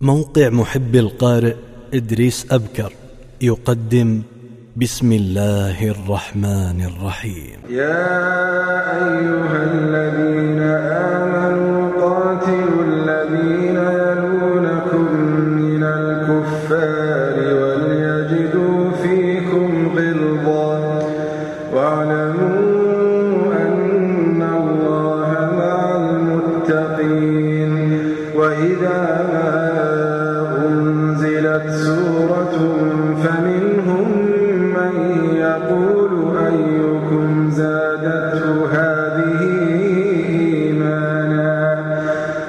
موقع محب القارئ إدريس أبكر يقدم بسم الله الرحمن الرحيم. يا أيها الذين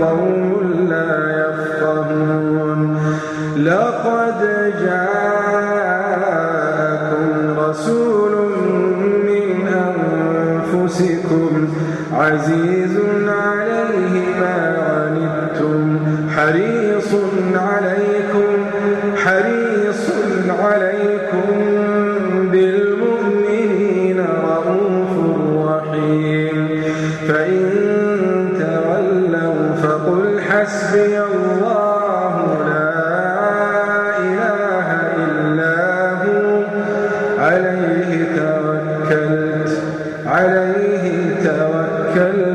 قوم لا يفقهون. لقد جاءكم رسول من أنفسكم عزيز عليه ما عنتم حريص عليكم حريص عليكم عليه توكلت عليه توكلت.